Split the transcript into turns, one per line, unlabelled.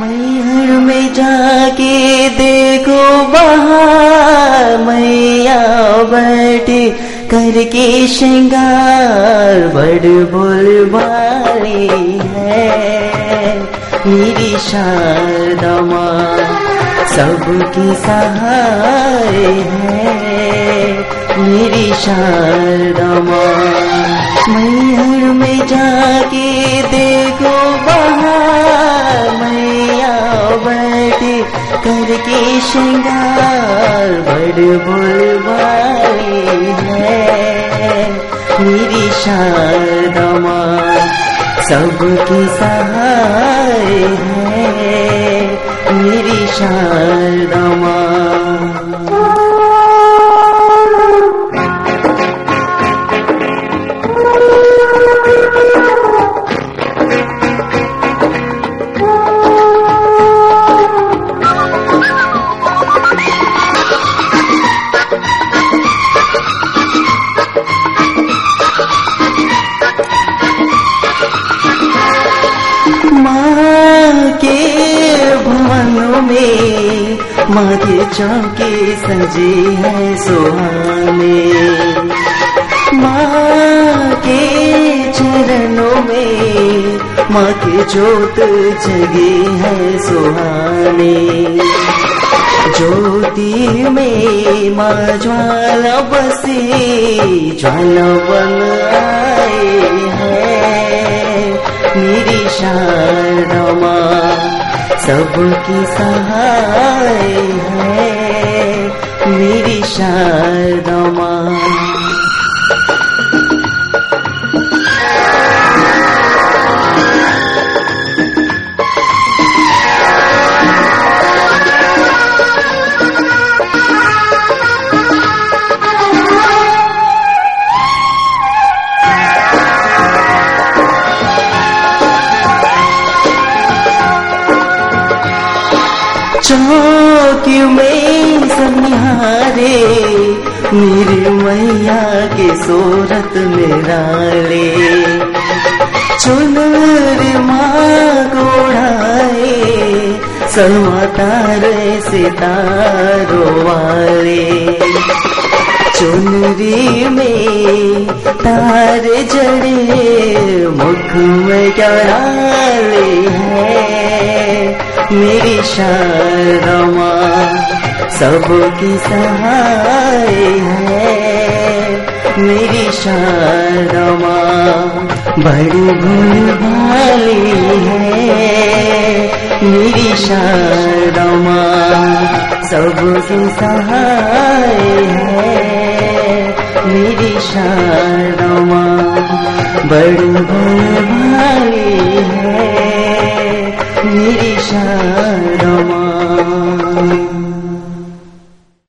मैहर में जाके देखो बाहर, मैया बैठे करके श्रृंगार, बड़ बोल वाली है मेरी शारदा माँ सबकी सहाय है मेरी शारदा माँ मैहर में जाके बैठे करके श्रृंगार बड़ बुलवाए है। मेरी शारदा माँ सबकी सहाय है। मेरी शारदा माँ में माँ चौके सजे हैं सुहाने। माँ के चरणों में माँ के जोत जगे हैं सुहाने। ज्योति में माँ ज्वाला बसे, ज्वाला बन सबकी सहाय है मेरी शारदा माँ। चौकी मैं सनिहारे मेरी मैया के सूरत ले चुनर माँ गोढ़ाए सलमा तारे सितारों वाले। चुनरी में तार जड़े मुख में क्या हैं। मेरी शारमा सबकी सहाय है। मेरी शारमा बड़ी भूल भाली है। मेरी शारमा सबकी सहाय है। मेरी शारमा बड़ी भाली है। मेरी शान